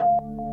Bye.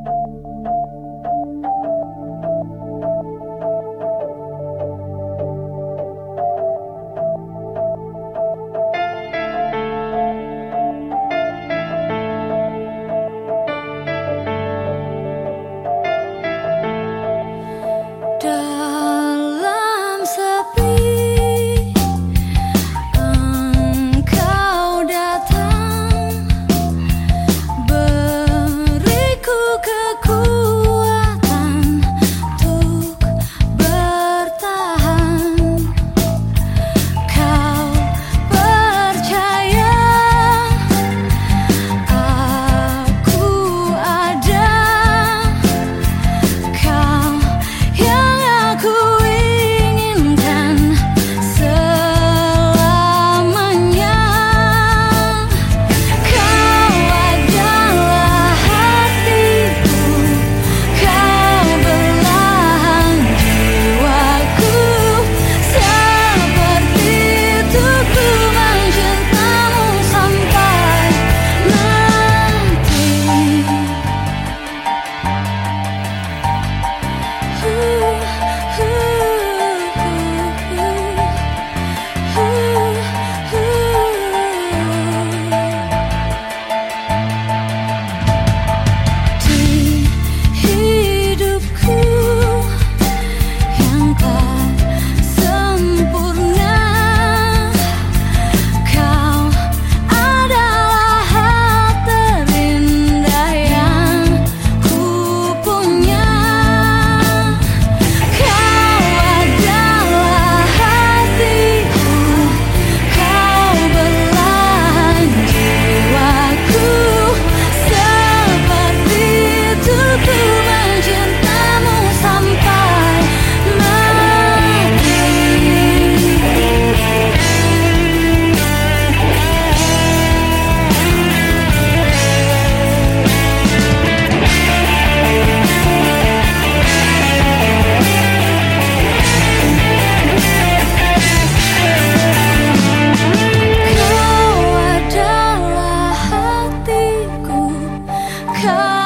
by. come.